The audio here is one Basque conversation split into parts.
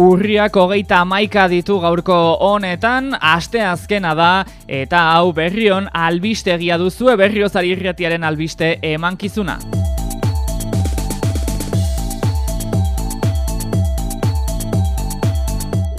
Urriak hogeita amaika ditu gaurko honetan, aste azkena da, eta hau berrion albistegia duzue berriozari irretiaren albiste emankizuna.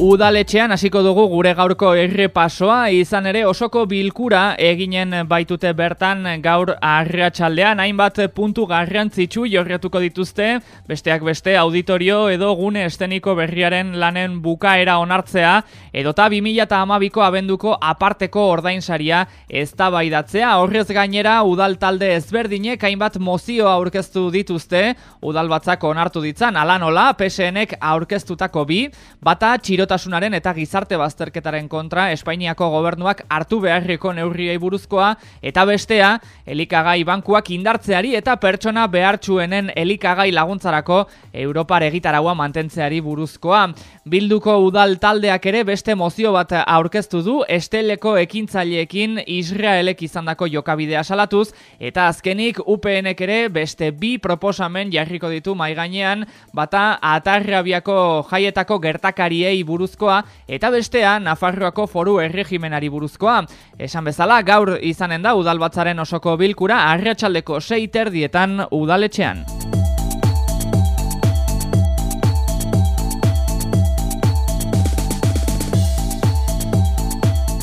Udaletxean hasiko dugu gure gaurko errepasoa. Izan ere osoko bilkura eginen baitute bertan gaur arratsaldean. Hainbat puntu garrantzitsu jorretuko dituzte. Besteak beste auditorio edo gune esteniko berriaren lanen bukaera onartzea edota 2012ko abenduko aparteko ordainsaria eztabaidatzea. Horrez gainera udal talde ezberdinek hainbat mozio aurkeztu dituzte. Udal batzak onartu ditzan ala nola PSNek aurkeztutako bi. Bata txirot gaixotasunaren eta gizarte bazterketaren kontra Espainiako gobernuak hartu beharreko neurriei buruzkoa eta bestea elikagai bankuak indartzeari eta pertsona behartsuenen elikagai laguntzarako Europar egitaraua mantentzeari buruzkoa. Bilduko udal taldeak ere beste mozio bat aurkeztu du esteleko ekintzaileekin Israelek izandako jokabidea salatuz eta azkenik UPNek ere beste bi proposamen jarriko ditu mai gainean bata atarrabiako jaietako gertakariei buruz buruzkoa eta bestea Nafarroako foru erregimenari buruzkoa. Esan bezala gaur izanen da udalbatzaren osoko bilkura arratsaldeko sei terdietan udaletxean.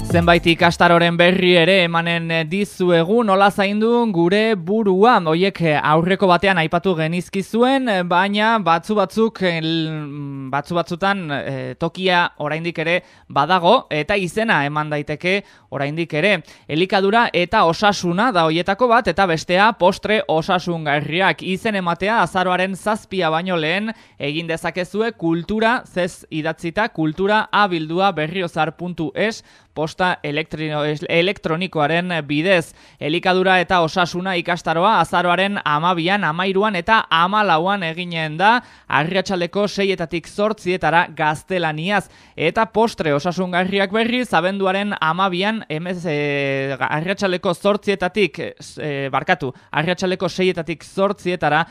Zenbait ikastaroren berri ere emanen dizuegu nola zaindu gure burua. Hoiek aurreko batean aipatu genizkizuen, baina batzu batzuk batzu batzutan tokia oraindik ere badago eta izena eman daiteke oraindik ere. Elikadura eta osasuna da hoietako bat eta bestea postre osasungarriak izen ematea azaroaren zazpia baino lehen egin dezakezue kultura zez idatzita kultura abildua berriozar.es posta elektronikoaren bidez. Elikadura eta osasuna ikastaroa azaroaren amabian, amairuan eta amalauan eginen da arriatxaleko seietatik zortzietara gaztelaniaz. Eta postre osasungarriak berri zabenduaren amabian emez, e, arriatxaleko zortzietatik, e, barkatu, arriatxaleko seietatik zortzietara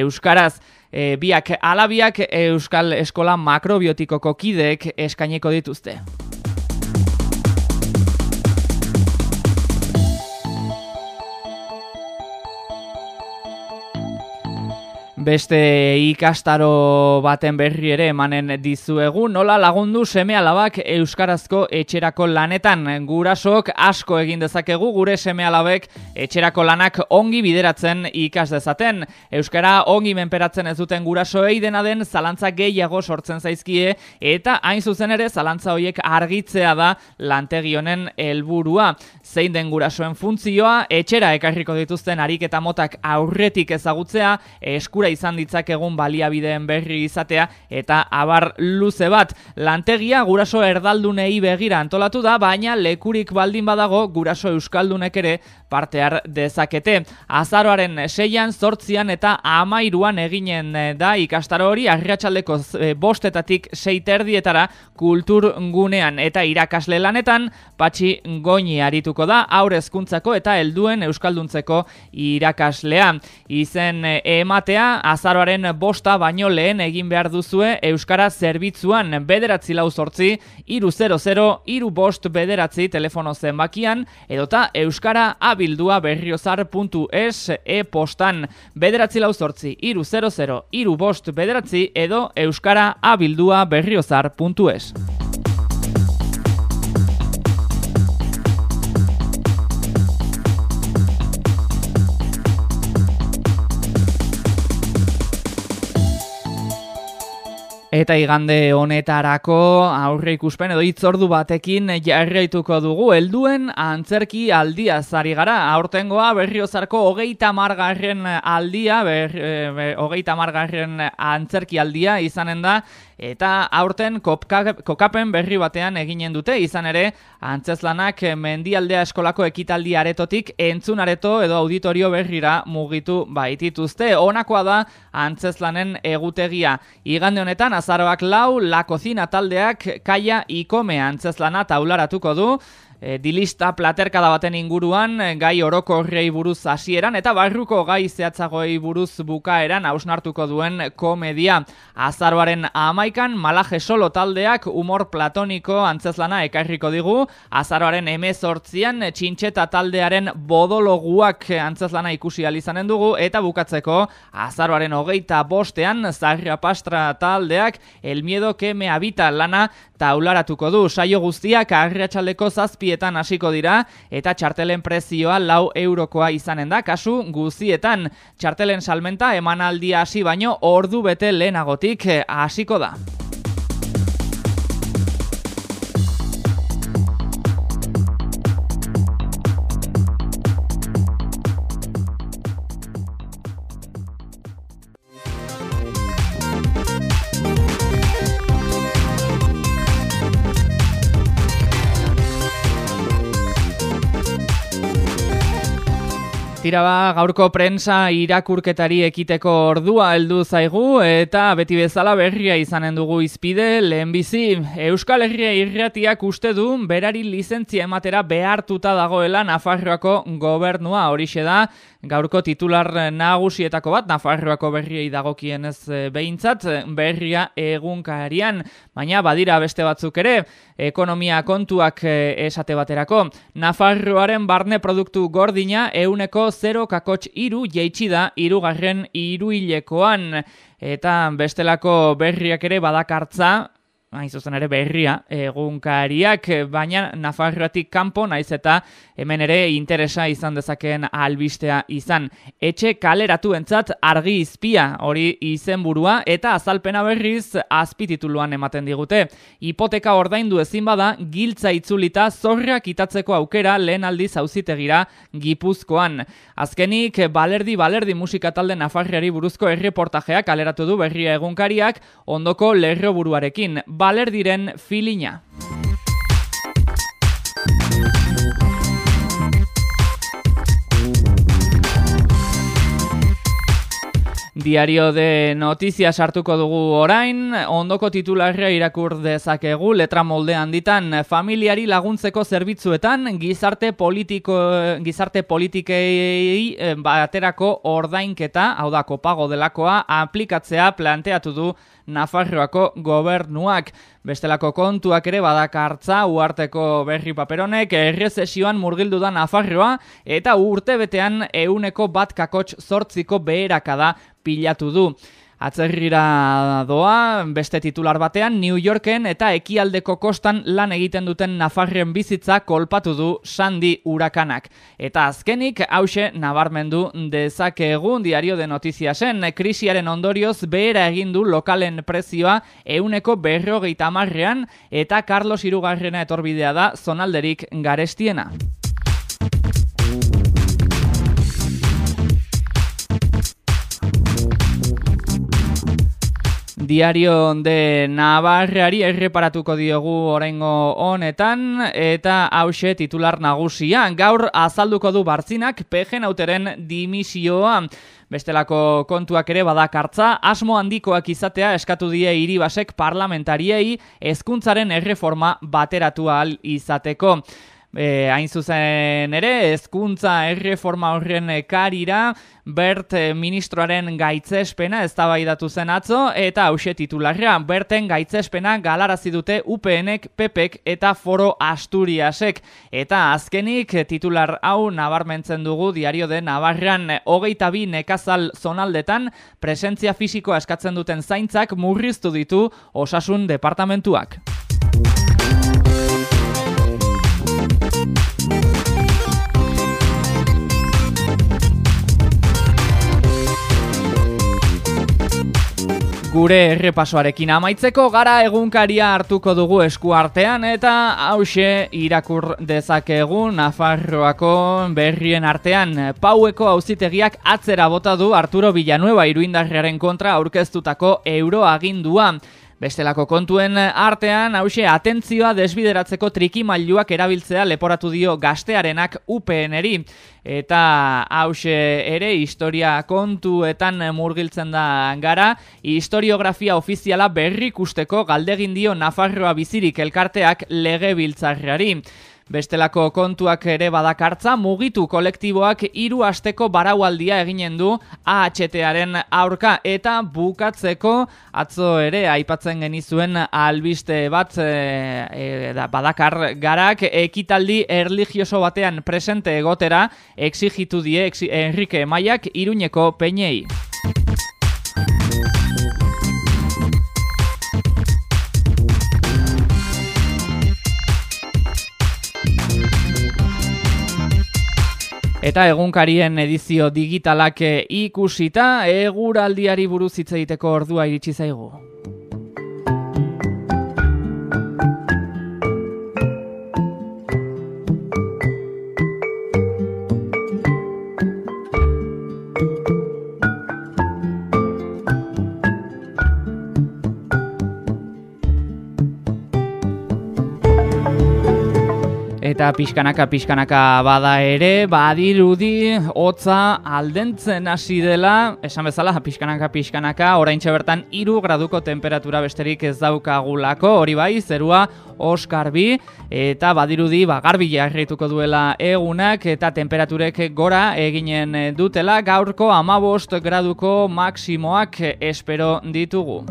euskaraz. E, biak alabiak Euskal Eskola Makrobiotikoko kideek eskaineko dituzte. Beste ikastaro baten berri ere emanen dizuegu, nola lagundu seme alabak euskarazko etxerako lanetan. Gurasok asko egin dezakegu gure seme alabek etxerako lanak ongi bideratzen ikas dezaten. Euskara ongi menperatzen ez duten gurasoei dena den zalantza gehiago sortzen zaizkie eta hain zuzen ere zalantza horiek argitzea da lantegi honen helburua. Zein den gurasoen funtzioa, etxera ekarriko dituzten ariketa motak aurretik ezagutzea, eskura izan ditzakegun baliabideen berri izatea eta abar luze bat. Lantegia guraso erdaldunei begira antolatu da, baina lekurik baldin badago guraso euskaldunek ere partear dezakete. Azaroaren seian, zortzian eta amairuan eginen da ikastaro hori arriatxaldeko eh, bostetatik seiterdietara kultur gunean eta irakasle lanetan patxi goini arituko da aurrezkuntzako eta helduen euskalduntzeko irakaslea. Izen eh, ematea azaroaren bosta baino lehen egin behar duzue Euskara zerbitzuan bederatzi lau sortzi, iru 00, iru bost bederatzi telefono zenbakian, edota Euskara abildua berriozar.es e-postan bederatzi lau sortzi, iru 00, iru bost bederatzi, edo Euskara abildua berriozar.es. Eta igande honetarako aurre ikuspen edo itzordu batekin jarraituko dugu helduen antzerki aldia zari gara. Aurtengoa berriozarko hogeita margarren aldia, ber, e, hogeita margarren antzerki aldia izanen da, eta aurten kokapen berri batean eginen dute, izan ere antzeslanak mendialdea eskolako ekitaldi aretotik entzun areto edo auditorio berrira mugitu baitituzte. Honakoa da antzeslanen egutegia. Igande honetan azaroak lau, la kozina taldeak kaia ikome antzeslana taularatuko du, e, dilista platerkada baten inguruan, e, gai oroko horrei buruz hasieran eta barruko gai zehatzagoei buruz bukaeran hausnartuko duen komedia. Azaroaren amaikan, malaje solo taldeak humor platoniko antzezlana ekarriko digu, azaroaren emezortzian, txintxeta taldearen bodologuak antzezlana ikusi alizanen dugu, eta bukatzeko, azaroaren hogeita bostean, zarra pastra taldeak, el miedo que me habita lana taularatuko du saio guztiak arratsaldeko zazpietan hasiko dira eta txartelen prezioa lau eurokoa izanen da kasu guztietan txartelen salmenta emanaldia hasi baino ordu bete lehenagotik hasiko da. Tira ba, gaurko prensa irakurketari ekiteko ordua heldu zaigu eta beti bezala berria izanen dugu izpide lehenbizi. Euskal Herria irratiak uste du berari lizentzia ematera behartuta dagoela Nafarroako gobernua horixe da gaurko titular nagusietako bat, Nafarroako berriei dagokien ez eh, behintzat, berria egunkarian, baina badira beste batzuk ere, ekonomia kontuak eh, esate baterako. Nafarroaren barne produktu gordina euneko 0 kakots iru jeitsi da irugarren iruilekoan. Eta bestelako berriak ere badakartza, hain zuzen ere berria egunkariak, baina Nafarroatik kanpo naiz eta hemen ere interesa izan dezakeen albistea izan. Etxe kaleratu entzat argi izpia hori izenburua eta azalpena berriz azpitituluan ematen digute. Hipoteka ordaindu ezin bada giltza itzulita zorrak itatzeko aukera lehen aldi zauzitegira gipuzkoan. Azkenik, balerdi balerdi musika talde Nafarriari buruzko erreportajeak kaleratu du berria egunkariak ondoko lerro buruarekin balerdiren filina. Diario de Noticias hartuko dugu orain, ondoko titularra irakur dezakegu letra moldean ditan familiari laguntzeko zerbitzuetan gizarte politiko gizarte politikei eh, baterako ordainketa, hau da kopago delakoa aplikatzea planteatu du Nafarroako gobernuak. Bestelako kontuak ere badakartza uarteko berri paperonek errezesioan murgildu da Nafarroa eta urte betean euneko bat kakots zortziko beherakada pilatu du. Atzerrira doa, beste titular batean, New Yorken eta ekialdeko kostan lan egiten duten Nafarren bizitza kolpatu du Sandy urakanak. Eta azkenik, hause nabarmendu dezake egun diario de notiziasen, krisiaren ondorioz behera egindu lokalen prezioa euneko berrogeita marrean eta Carlos Irugarrena etorbidea da zonalderik garestiena. Diario de Navarrari erreparatuko diogu oraingo honetan eta hause titular nagusia. Gaur azalduko du Bartzinak PG Nauteren dimisioa. Bestelako kontuak ere badakartza, asmo handikoak izatea eskatu die hiribasek parlamentariei hezkuntzaren erreforma bateratua izateko. E, hain zuzen ere, hezkuntza erreforma horren karira, Bert eh, ministroaren gaitzespena ez zen atzo, eta hause titularra, Berten gaitzespena galarazi dute UPNek, PPek eta Foro Asturiasek. Eta azkenik titular hau nabarmentzen dugu diario de Navarran hogeita bi nekazal zonaldetan presentzia fisikoa eskatzen duten zaintzak murriztu ditu osasun departamentuak. Gure errepasoarekin amaitzeko gara egunkaria hartuko dugu eskuartean eta hause irakur dezakegu Nafarroako berrien artean paueko auzitegiak atzera bota du Arturo Villanueva iruindarriaren kontra aurkeztutako euroagindua. Bestelako kontuen artean, hause, atentzioa desbideratzeko trikimailuak erabiltzea leporatu dio gaztearenak UPN-eri. Eta hause ere, historia kontuetan murgiltzen da gara, historiografia ofiziala berrik usteko galdegin dio Nafarroa bizirik elkarteak lege biltzarriari. Bestelako kontuak ere badakartza, mugitu kolektiboak hiru asteko baraualdia eginen du AHTaren aurka eta bukatzeko atzo ere aipatzen genizuen albiste bat e, da, badakar garak ekitaldi erligioso batean presente egotera exigitu die Enrique Maiak iruñeko peinei. Eta egunkarien edizio digitalak ikusita, eguraldiari buruz hitz egiteko ordua iritsi zaigu. Eta pixkanaka pixkanaka bada ere, badirudi hotza aldentzen hasi dela, esan bezala pixkanaka pixkanaka, orain bertan iru graduko temperatura besterik ez daukagulako, hori bai, zerua Oskar bi, eta badirudi ba, garbi jarrituko duela egunak, eta temperaturek gora eginen dutela, gaurko amabost graduko maksimoak espero ditugu.